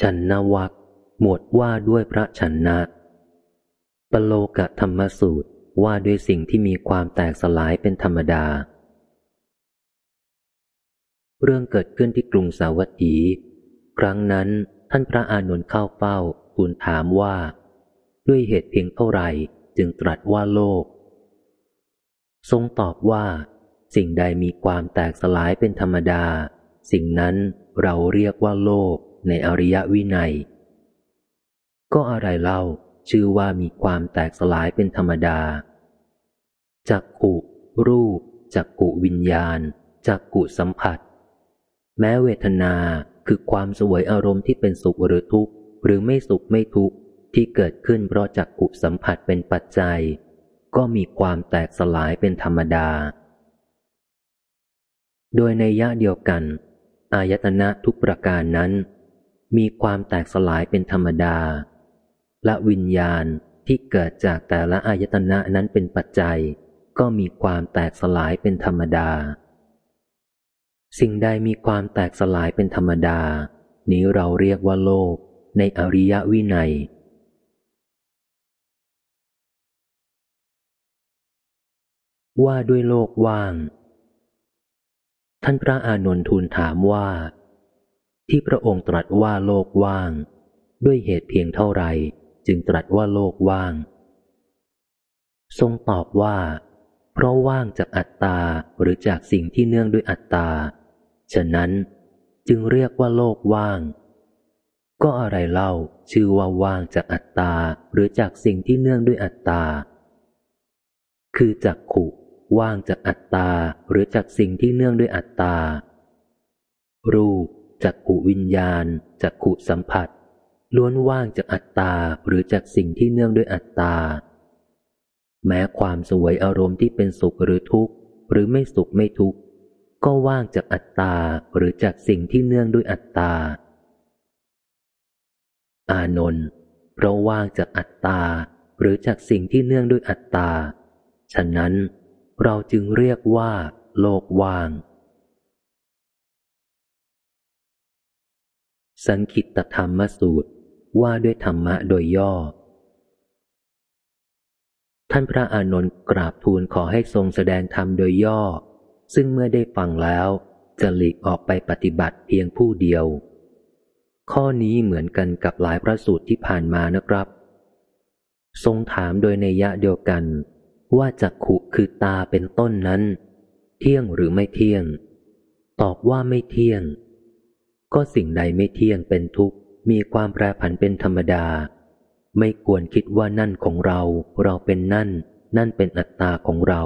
ฉันนวักหมวดว่าด้วยพระฉันนะปโลกะธรรมสูตรว่าด้วยสิ่งที่มีความแตกสลายเป็นธรรมดา เรื่องเกิดขึ้นที่กรุงสาวัตถี ครั้งนั้นท่านพระอานนท์เข้าเฝ้าทูลถามว่า ด้วยเหตุเพียงเท่าไหร่จึงตรัสว่าโลก ทรงตอบว่า สิ่งใดมีความแตกสลายเป็นธรรมดา สิ่งนั้นเราเรียกว่าโลก ในอริยวินัย ก็อะไรเล่าชื่อว่ามีความแตกสลายเป็นธรรมดา จักกุรูป จักกุวิญญาณ จักกุสัมผัส แม้เวทนาคือความสวยอารมณ์ที่เป็นสุขหรือทุกข์ หรือไม่สุขไม่ทุกข์ ที่เกิดขึ้นเพราะจักกุสัมผัสเป็นปัจจัย ก็มีความแตกสลายเป็นธรรมดา โดยในยะเดียวกัน อายตนะทุกประการนั้น มีความแตกสลายเป็นธรรมดา และวิญญาณที่เกิดจากแต่ละอายตนะนั้นเป็นปัจจัย ก็มีความแตกสลายเป็นธรรมดา สิ่งใดมีความแตกสลายเป็นธรรมดา นี้เราเรียกว่าโลกในอริยวินัยว่าด้วยโลกว่าง ท่านพระอานนทูลถามว่า ที่พระองค์ตรัสว่าโลกว่าง ด้วยเหตุเพียงเท่าไรจึงตรัสว่าโลกว่าง ทรงตอบว่า เพราะว่างจากอัตตาหรือจากสิ่งที่เนื่องด้วยอัตตา ฉะนั้นจึงเรียกว่าโลกว่าง ก็อะไรเล่าชื่อว่าว่างจากอัตตาหรือจากสิ่งที่เนื่องด้วยอัตตา คือจากขุว่างจากอัตตาหรือจากสิ่งที่เนื่องด้วยอัตตา รูป จากขุวิญญาณ จากขุสัมผัส ล้วนว่างจากอัตตาหรือจากสิ่งที่เนื่องด้วยอัตตา แม้ความสวยอารมณ์ที่เป็นสุขหรือทุกข์ หรือไม่สุขไม่ทุกข์ ก็ว่างจากอัตตาหรือจากสิ่งที่เนื่องด้วยอัตตา อานนท์เพราะว่างจากอัตตาหรือจากสิ่งที่เนื่องด้วยอัตตา ฉะนั้นเราจึงเรียกว่า โลกว่าง สังคิตธรรมสูตรว่าด้วยธรรมะโดยย่อ ท่านพระอานนท์กราบทูลขอให้ทรงแสดงธรรมโดยย่อ ซึ่งเมื่อได้ฟังแล้ว จะหลีกออกไปปฏิบัติเพียงผู้เดียว ข้อนี้เหมือนกันกับหลายพระสูตรที่ผ่านมานะครับ ทรงถามโดยในยะเดียวกัน ว่าจักขุคือตาเป็นต้นนั้น เที่ยงหรือไม่เที่ยง ตอบว่าไม่เที่ยง ก็สิ่งใดไม่เที่ยงเป็นทุกข์ มีความแปรผันเป็นธรรมดา ไม่ควรคิดว่านั่นของเรา เราเป็นนั่น นั่นเป็นอัตตาของเรา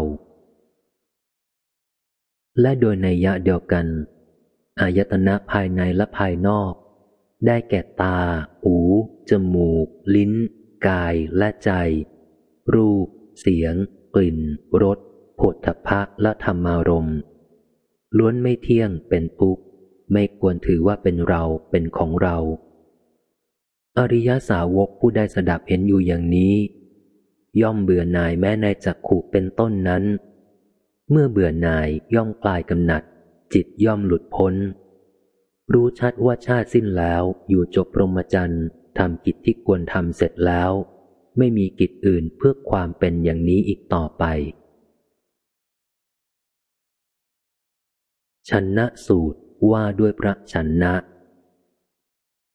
และโดยในยะเดียวกัน อายตนะภายในและภายนอก ได้แก่ตา หู จมูก ลิ้น กายและใจ รูป เสียง กลิ่น รสผดทพะและธรรมารมล้วนไม่เที่ยงเป็นทุกข์ ไม่ควรถือว่าเป็นเราเป็นของเรา อริยสาวกผู้ได้สดับเห็นอยู่อย่างนี้ ย่อมเบื่อหน่ายแม้ในจักขู่เป็นต้นนั้น เมื่อเบื่อหน่ายย่อมคลายกำหนัด จิตย่อมหลุดพ้น รู้ชัดว่าชาติสิ้นแล้วอยู่จบพรหมจรรย์ทำกิจที่ควรทำเสร็จแล้ว ไม่มีกิจอื่นเพื่อความเป็นอย่างนี้อีกต่อไปชนนะสูตร ว่าด้วยพระชันนะ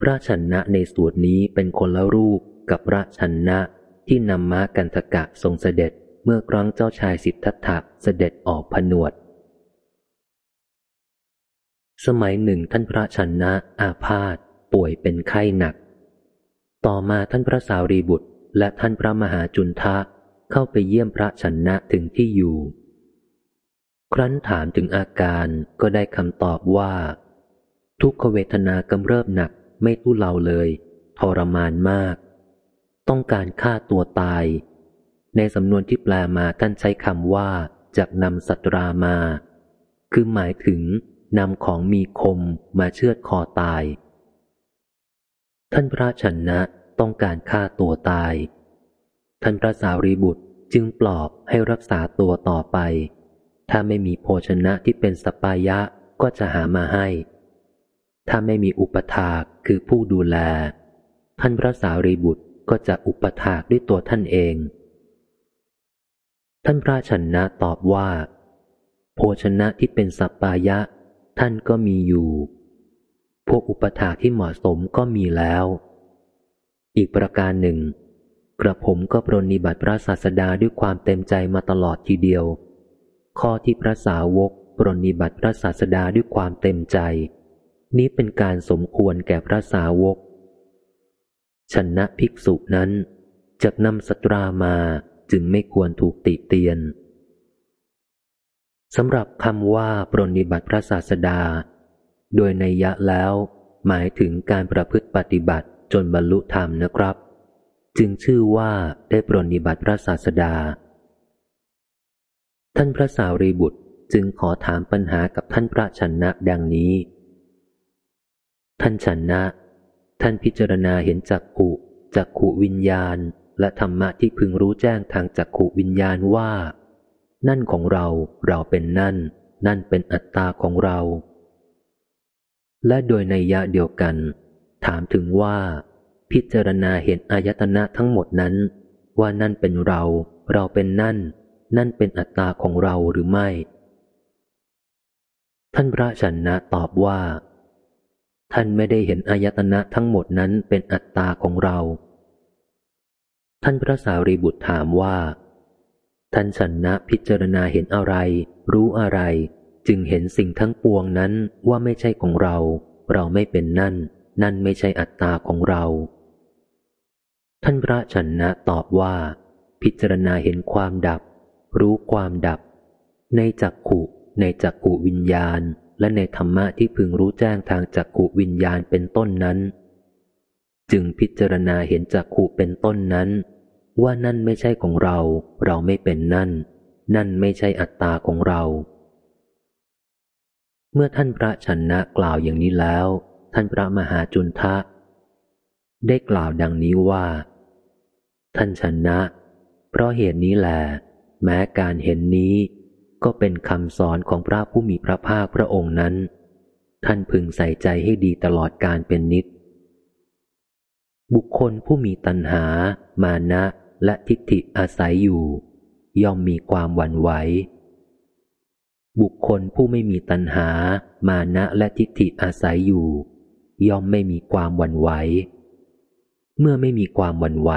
พระชนะในสูตรนี้เป็นคนละรูปกับพระชนะที่นำม้ากันทกะทรงเสด็จเมื่อครั้งเจ้าชายสิทธัตถะเสด็จออกผนวด สมัยหนึ่งท่านพระชนะอาพาธป่วยเป็นไข้หนัก ต่อมาท่านพระสารีบุตรและท่านพระมหาจุนทะเข้าไปเยี่ยมพระชนะถึงที่อยู่ ครั้นถามถึงอาการก็ได้คำตอบว่า ทุกขเวทนากำเริบหนักไม่ทุเลาเลยทรมานมาก ต้องการฆ่าตัวตาย ในสำนวนที่แปลมาท่านใช้คำว่าจากนำสัตรามา คือหมายถึงนำของมีคมมาเชือดคอตาย ท่านพระชนะต้องการฆ่าตัวตาย ท่านพระสารีบุตรจึงปลอบให้รักษาตัวต่อไป ถ้าไม่มีโภชนะที่เป็นสปายะก็จะหามาให้ ถ้าไม่มีอุปถากคือผู้ดูแล ท่านพระสารีบุตรก็จะอุปถากด้วยตัวท่านเอง ท่านพระชนะตอบว่า โภชนะที่เป็นสัปปายะ ท่านก็มีอยู่ พวกอุปถาที่เหมาะสมก็มีแล้ว อีกประการหนึ่ง กระผมก็ปรนนิบัติพระศาสดาด้วยความเต็มใจมาตลอดทีเดียว ข้อที่พระสาวกปรนิบัติพระศาสดาด้วยความเต็มใจ นี้เป็นการสมควรแก่พระสาวก ชนะภิกษุนั้นจะนำสตรามาจึงไม่ควรถูกติเตียนสำหรับคำว่าปรนิบัติพระศาสดา โดยในยะแล้ว หมายถึงการประพฤติปฏิบัติจนบรรลุธรรมนะครับ จึงชื่อว่าได้ปรนิบัติพระศาสดา ท่านพระสาวรีบุตรจึงขอถามปัญหากับท่านพระชนนะดังนี้ ท่านชนะ ท่านพิจารณาเห็นจักขุจักขุวิญญาณ และธรรมะที่พึงรู้แจ้งทางจักขุวิญญาณว่า นั่นของเราเราเป็นนั่น นั่นเป็นอัตตาของเรา และโดยในยะเดียวกัน ถามถึงว่า พิจารณาเห็นอายตนะทั้งหมดนั้น ว่านั่นเป็นเรา เราเป็นนั่น นั่นเป็นอัตตาของเราหรือไม่ ท่านพระชนะตอบว่า ท่านไม่ได้เห็นอายตนะทั้งหมดนั้นเป็นอัตตาของเรา ท่านพระสารีบุตรถามว่า ท่านชนะพิจารณาเห็นอะไร รู้อะไรจึงเห็นสิ่งทั้งปวงนั้นว่าไม่ใช่ของเรา เราไม่เป็นนั่น นั่นไม่ใช่อัตตาของเรา ท่านพระชนะตอบว่า พิจารณาเห็นความดับ รู้ความดับ ในจักขุในจักขุวิญญาณ และในธรรมะที่พึงรู้แจ้งทางจักขุวิญญาณเป็นต้นนั้น จึงพิจารณาเห็นจักขุเป็นต้นนั้น ว่านั่นไม่ใช่ของเรา เราไม่เป็นนั่น นั่นไม่ใช่อัตตาของเรา เมื่อท่านพระชนะกล่าวอย่างนี้แล้ว ท่านพระมหาจุนทะ ได้กล่าวดังนี้ว่า ท่านชนะ เพราะเหตุนี้แหละ แม้การเห็นนี้ก็เป็นคำสอนของพระผู้มีพระภาคพระองค์นั้น ท่านพึงใส่ใจให้ดีตลอดการเป็นนิด บุคคลผู้มีตัณหา มานะและทิฏฐิอาศัยอยู่ ย่อมมีความหวั่นไหว บุคคลผู้ไม่มีตัณหา มานะและทิฏฐิอาศัยอยู่ ย่อมไม่มีความหวั่นไหว เมื่อไม่มีความหวั่นไหว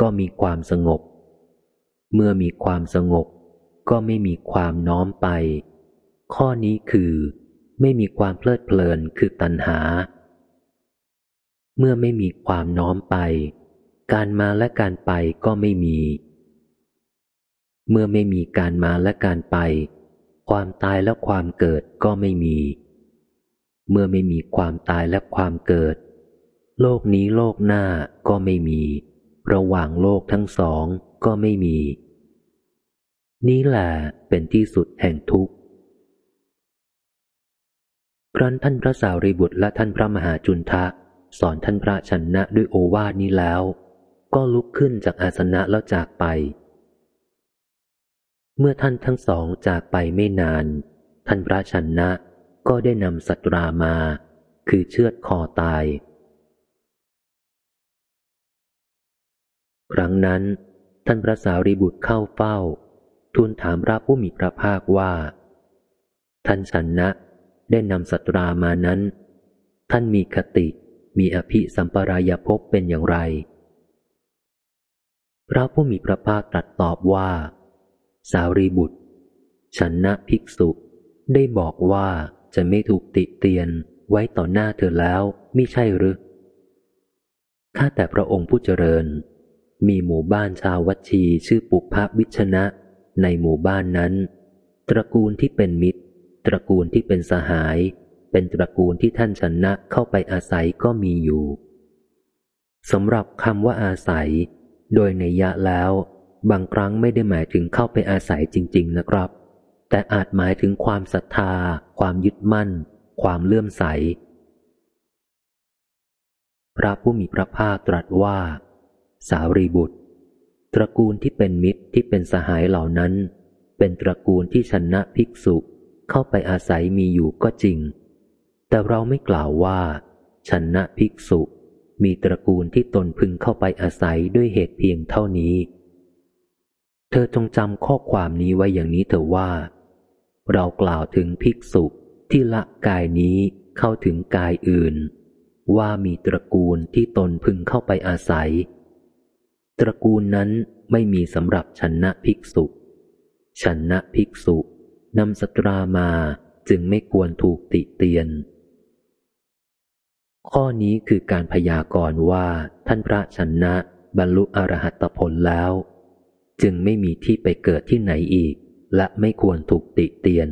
ก็มีความสงบ เมื่อมีความสงบ ก็ไม่มีความน้อมไป ข้อนี้คือ ไม่มีความเพลิดเพลินคือตัณหา เมื่อไม่มีความน้อมไป การมาและการไปก็ไม่มี เมื่อไม่มีการมาและการไป ความตายและความเกิดก็ไม่มี เมื่อไม่มีความตายและความเกิด โลกนี้โลกหน้าก็ไม่มี ระหว่างโลกทั้งสองก็ไม่มี นี้แหละเป็นที่สุดแห่งทุกข์ ครั้นท่านพระสาวรีบุตรและท่านพระมหาจุนทะ สอนท่านพระชนนะด้วยโอวาทนี้แล้ว ก็ลุกขึ้นจากอาสนะแล้วจากไป เมื่อท่านทั้งสองจากไปไม่นาน ท่านพระชนะก็ได้นำสัตรามา คือเชือดคอตาย ครั้งนั้นท่านพระสาวรีบุตรเข้าเฝ้า ทูลถามพระผู้มีพระภาคว่า ท่านชันนะได้นำสัตรามานั้น ท่านมีคติมีอภิสัมปรายภพเป็นอย่างไร พระผู้มีพระภาคตรัสตอบว่า สารีบุตรชันนะภิกษุได้บอกว่าจะไม่ถูกติเตียนไว้ต่อหน้าเธอแล้วไม่ใช่หรือข้าแต่พระองค์ผู้เจริญ มีหมู่บ้านชาววัชีชื่อปุพพวิชนะ ในหมู่บ้านนั้น ตระกูลที่เป็นมิตร ตระกูลที่เป็นสหาย เป็นตระกูลที่ท่านชนะเข้าไปอาศัยก็มีอยู่สำหรับคำว่าอาศัย โดยในยะแล้ว บางครั้งไม่ได้หมายถึงเข้าไปอาศัยจริง ๆ นะครับ แต่อาจหมายถึงความศรัทธา ความยึดมั่น ความเลื่อมใส พระผู้มีพระภาคตรัสว่า สารีบุตร ตระกูลที่เป็นมิตรที่เป็นสหายเหล่านั้น เป็นตระกูลที่ชนะภิกษุเข้าไปอาศัยมีอยู่ก็จริง แต่เราไม่กล่าวว่า ชนะภิกษุ มีตระกูลที่ตนพึงเข้าไปอาศัยด้วยเหตุเพียงเท่านี้ เธอจงจำข้อความนี้ไว้อย่างนี้เถอะว่า เรากล่าวถึงภิกษุที่ละกายนี้เข้าถึงกายอื่น ว่ามีตระกูลที่ตนพึงเข้าไปอาศัย ตระกูลนั้นไม่มีสำหรับชนะภิกษุชนะภิกษุนำสตรามาจึงไม่ควรถูกติเตียน ข้อนี้คือการพยากรณ์ว่าท่านพระชนะบรรลุอรหัตผลแล้ว จึงไม่มีที่ไปเกิดที่ไหนอีก และไม่ควรถูกติเตียน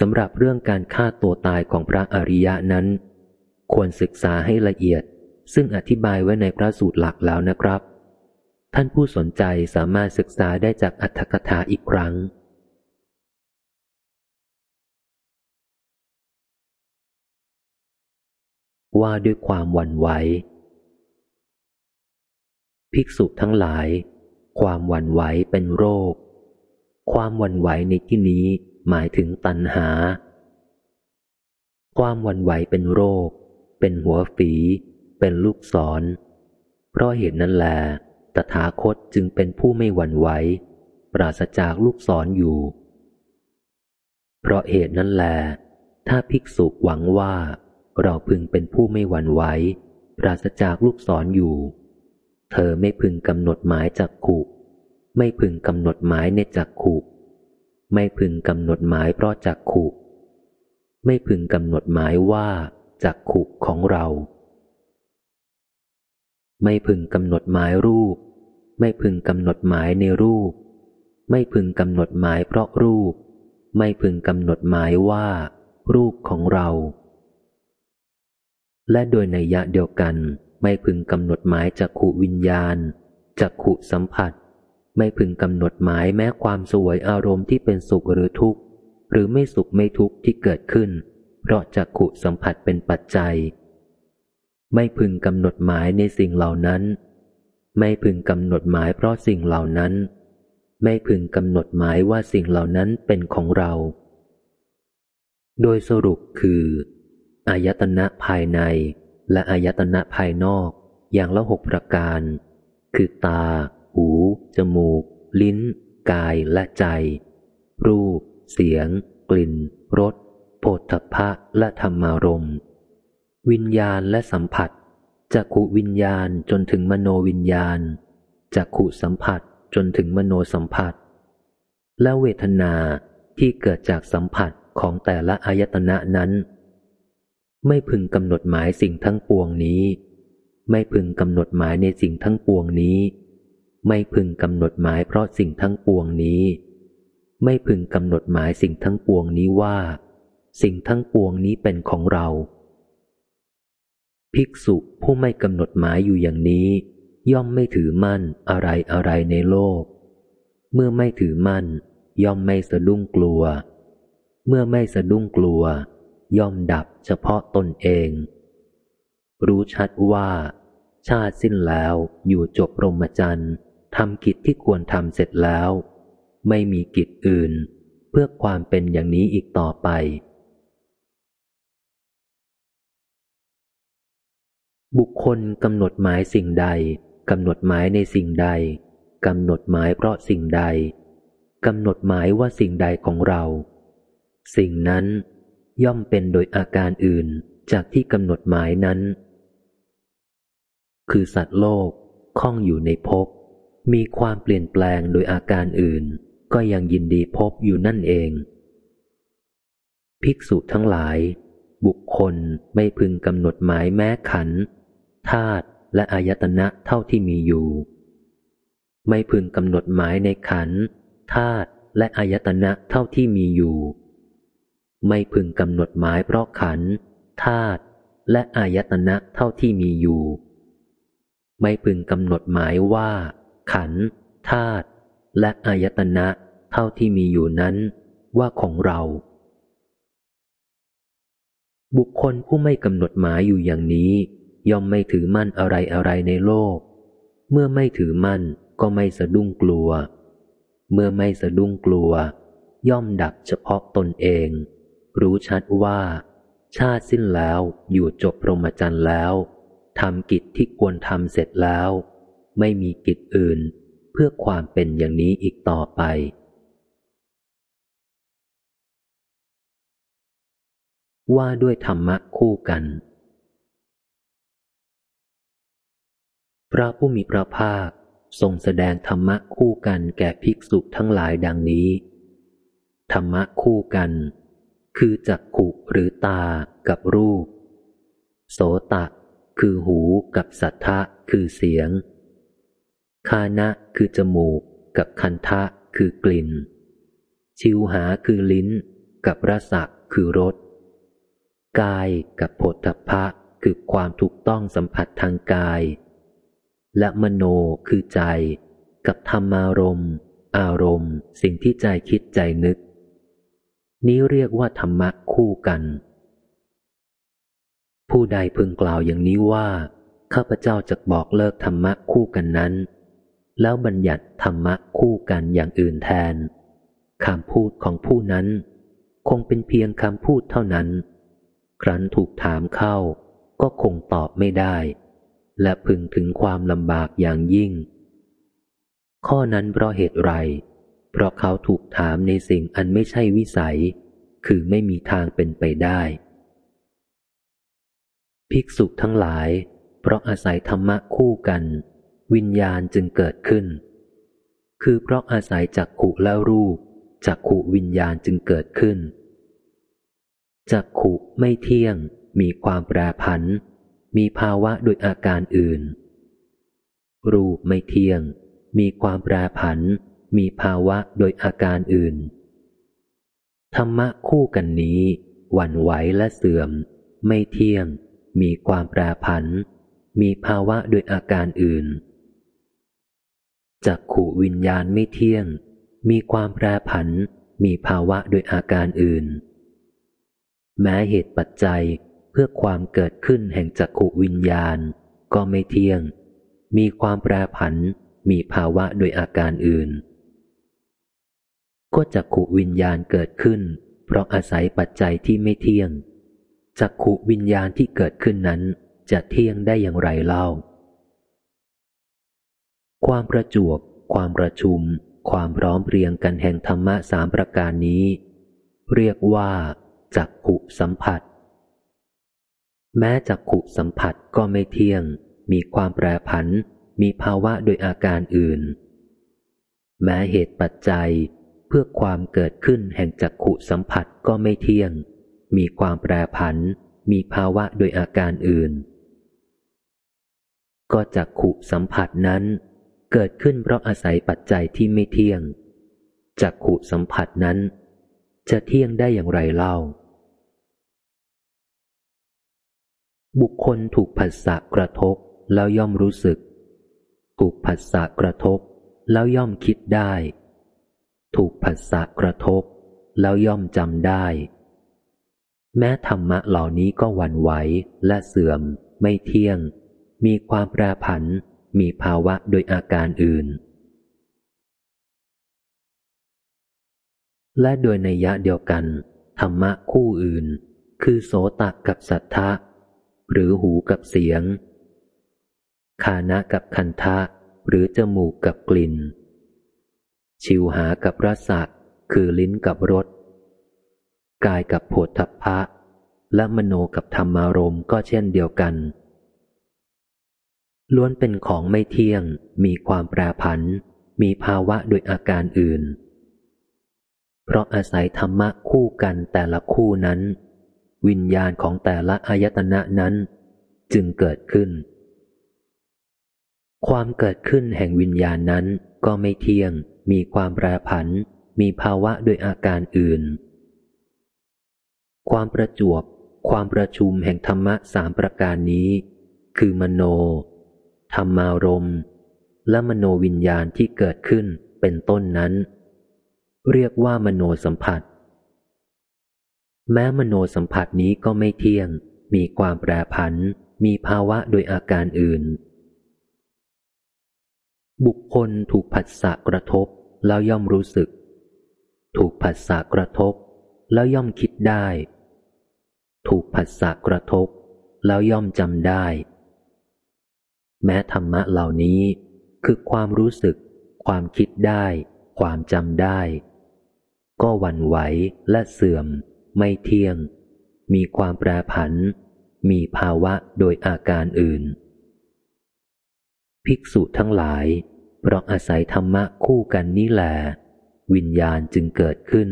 สำหรับเรื่องการฆ่าตัวตายของพระอริยะนั้น ควรศึกษาให้ละเอียด ซึ่งอธิบายไว้ในพระสูตรหลักแล้วนะครับ ท่านผู้สนใจสามารถศึกษาได้จากอัธกถาอีกครั้ง ว่าด้วยความหวั่นไหวภิกษุทั้งหลาย ความหวั่นไหวเป็นโรค ความหวั่นไหวในที่นี้หมายถึงตัณหา ความวันไหวเป็นโรค เป็นหัวฝี เป็นลูกศร เพราะเหตุนั้นแล ตถาคตจึงเป็นผู้ไม่หวั่นไหว ปราศจากลูกศรออยู่ เพราะเหตุนั้นแล ถ้าภิกษุหวังว่า เราพึงเป็นผู้ไม่หวั่นไหว ปราศจากลูกศรออยู่ เธอไม่พึงกำหนดหมายจากขุไม่พึงกำหนดหมายในจักขุไม่พึงกำหนดหมายเพราะจักขุไม่พึงกำหนดหมายว่าจักขุของเรา ไม่พึงกำหนดหมายรูป ไม่พึงกำหนดหมายในรูป ไม่พึงกำหนดหมายเพราะรูป ไม่พึงกำหนดหมายว่า รูปของเรา และโดยในยะเดียวกัน ไม่พึงกำหนดหมายจักขุวิญญาณจักขุสัมผัส ไม่พึงกำหนดหมายแม้ความสวยอารมณ์ที่เป็นสุขหรือทุกข์ หรือไม่สุขไม่ทุกข์ที่เกิดขึ้น เพราะจักขุสัมผัสเป็นปัจจัย ไม่พึงกำหนดหมายในสิ่งเหล่านั้น ไม่พึงกำหนดหมายเพราะสิ่งเหล่านั้น ไม่พึงกำหนดหมายว่าสิ่งเหล่านั้นเป็นของเรา โดยสรุปคืออายตนะภายในและอายตนะภายนอกอย่างละหกประการ คือตา หู จมูก ลิ้น กายและใจ รูป เสียง กลิ่น รสโผฏฐพะและธรรมารมณ์ วิญญาณและสัมผัสจากขุวิญญาณจนถึงมโนวิญญาณจากขุสัมผัสจนถึงมโนสัมผัส และเวทนาที่เกิดจากสัมผัสของแต่ละอายตนะนั้น ไม่พึงกำหนดหมายสิ่งทั้งปวงนี้ ไม่พึงกำหนดหมายในสิ่งทั้งปวงนี้ ไม่พึงกำหนดหมายเพราะสิ่งทั้งปวงนี้ ไม่พึงกำหนดหมายสิ่งทั้งปวงนี้ว่า สิ่งทั้งปวงนี้เป็นของเรา ภิกษุผู้ไม่กำหนดหมายอยู่อย่างนี้ ย่อมไม่ถือมั่นอะไรอะไรในโลก เมื่อไม่ถือมั่น ย่อมไม่สะดุ้งกลัว เมื่อไม่สะดุ้งกลัว ย่อมดับเฉพาะตนเอง รู้ชัดว่า ชาติสิ้นแล้วอยู่จบรมจันทร์ทำกิจที่ควรทำเสร็จแล้ว ไม่มีกิจอื่น เพื่อความเป็นอย่างนี้อีกต่อไป บุคคลกำหนดหมายสิ่งใดกำหนดหมายในสิ่งใดกำหนดหมายเพราะสิ่งใดกำหนดหมายว่าสิ่งใดของเรา สิ่งนั้นย่อมเป็นโดยอาการอื่นจากที่กำหนดหมายนั้น คือสัตว์โลกข้องอยู่ในภพมีความเปลี่ยนแปลงโดยอาการอื่น ก็ยังยินดีพบอยู่นั่นเอง ภิกษุทั้งหลาย บุคคลไม่พึงกำหนดหมายแม้ขัน ธาตุและอายตนะเท่าที่มีอยู่ ไม่พึงกำหนดหมายในขันธาตุและอายตนะเท่าที่มีอยู่ ไม่พึงกำหนดหมายเพราะขันธาตุและอายตนะเท่าที่มีอยู่ ไม่พึงกำหนดหมายว่า ขันธาตุและอายตนะเท่าที่มีอยู่นั้นว่าของเรา บุคคลผู้ไม่กำหนดหมายอยู่อย่างนี้ ย่อมไม่ถือมั่นอะไรอะไรในโลก เมื่อไม่ถือมั่นก็ไม่สะดุ้งกลัว เมื่อไม่สะดุ้งกลัว ย่อมดับเฉพาะตนเอง รู้ชัดว่า ชาติสิ้นแล้วอยู่จบพรหมจรรย์แล้วทำกิจที่ควรทำเสร็จแล้ว ไม่มีกิจอื่นเพื่อความเป็นอย่างนี้อีกต่อไปว่าด้วยธรรมะคู่กัน พระผู้มีพระภาคทรงแสดงธรรมะคู่กันแก่ภิกษุทั้งหลายดังนี้ ธรรมะคู่กัน คือจักขุหรือตากับรูป โสตะ คือหูกับสัทธะคือเสียง คานะคือจมูก กับคันทะคือกลิ่น ชิวหาคือลิ้น กับรสะคือรส กายกับผลทพะคือความถูกต้องสัมผัสทางกาย และมโนคือใจ กับธรรมารมณ์ อารมณ์ สิ่งที่ใจคิดใจนึก นี้เรียกว่าธรรมะคู่กัน ผู้ใดพึงกล่าวอย่างนี้ว่าข้าพเจ้าจะบอกเลิกธรรมะคู่กันนั้น แล้วบัญญัติธรรมะคู่กันอย่างอื่นแทนคำพูดของผู้นั้น คงเป็นเพียงคำพูดเท่านั้น ครั้นถูกถามเข้า ก็คงตอบไม่ได้ และพึงถึงความลำบากอย่างยิ่ง ข้อนั้นเพราะเหตุไร เพราะเขาถูกถามในสิ่งอันไม่ใช่วิสัย คือไม่มีทางเป็นไปได้ ภิกษุทั้งหลาย เพราะอาศัยธรรมะคู่กัน วิญญาณจึงเกิดขึ้น คือเพราะอาศัยจักขุและรูปจักขุวิญญาณจึงเกิดขึ้นจักขุไม่เที่ยง มีความแปรผัน มีภาวะโดยอาการอื่น รูปไม่เที่ยง มีความแปรผัน มีภาวะโดยอาการอื่น ธรรมะคู่กันนี้ หวั่นไหวและเสื่อม ไม่เที่ยง มีความแปรผัน มีภาวะโดยอาการอื่นจักขู่วิญญาณไม่เที่ยง มีความแปรผัน มีภาวะโดยอาการอื่น แม้เหตุปัจจัย พื่อความเกิดขึ้นแห่งจักขุวิญญาณ ก็ไม่เที่ยง มีความแปรผัน มีภาวะโดยอาการอื่น ก็จักขุวิญญาณเกิดขึ้น เพราะอาศัยปัจจัยที่ไม่เที่ยง จักขุวิญญาณที่เกิดขึ้นนั้น จะเที่ยงได้อย่างไรเล่า ความประจวบ ความประชุม ความพร้อมเรียงกันแห่งธรรมะสามประการนี้ เรียกว่าจักขุสัมผัส แม้จักขุสัมผัสก็ไม่เที่ยง มีความแปรผัน มีภาวะโดยอาการอื่น แม้เหตุปัจจัยเพื่อความเกิดขึ้นแห่งจักขุสัมผัสก็ไม่เที่ยง มีความแปรผัน มีภาวะโดยอาการอื่น ก็จักขุสัมผัสนั้น เกิดขึ้นเพราะอาศัยปัจจัยที่ไม่เที่ยงจักขุสัมผัสนั้น จะเที่ยงได้อย่างไรเล่า บุคคลถูกผัสสะกระทบแล้วย่อมรู้สึก ถูกผัสสะกระทบแล้วย่อมคิดได้ ถูกผัสสะกระทบแล้วย่อมจำได้ แม้ธรรมะเหล่านี้ก็วันไหวและเสื่อม ไม่เที่ยง มีความแปรผัน มีภาวะโดยอาการอื่น และโดยในยะเดียวกัน ธรรมะคู่อื่น คือโสตกับสัทธะ หรือหูกับเสียง คานะกับคันทะ หรือจมูกกับกลิ่น ชิวหากับรสะคือลิ้นกับรส กายกับโผฏฐัพพะ และมโนกับธรรมารมก็เช่นเดียวกัน ล้วนเป็นของไม่เที่ยง มีความแปรผัน มีภาวะโดยอาการอื่น เพราะอาศัยธรรมะคู่กันแต่ละคู่นั้น วิญญาณของแต่ละอายตนะนั้น จึงเกิดขึ้น ความเกิดขึ้นแห่งวิญญาณนั้นก็ไม่เที่ยง มีความแปรผัน มีภาวะโดยอาการอื่น ความประจวบ ความประชุมแห่งธรรมะสามประการนี้ คือมโน ธรรมารมและมโนวิญญาณที่เกิดขึ้นเป็นต้นนั้น เรียกว่ามโนสัมผัส แม้มโนสัมผัสนี้ก็ไม่เที่ยง มีความแปรผัน มีภาวะโดยอาการอื่น บุคคลถูกผัสสะกระทบแล้วย่อมรู้สึก ถูกผัสสะกระทบ แล้วย่อมคิดได้ ถูกผัสสะกระทบ แล้วย่อมจำได้ แม้ธรรมะเหล่านี้คือความรู้สึก ความคิดได้ ความจำได้ ก็หวั่นไหวและเสื่อม ไม่เที่ยง มีความแปรผัน มีภาวะโดยอาการอื่น ภิกษุทั้งหลาย เพราะอาศัยธรรมะคู่กันนี้แหลวิญญาณจึงเกิดขึ้น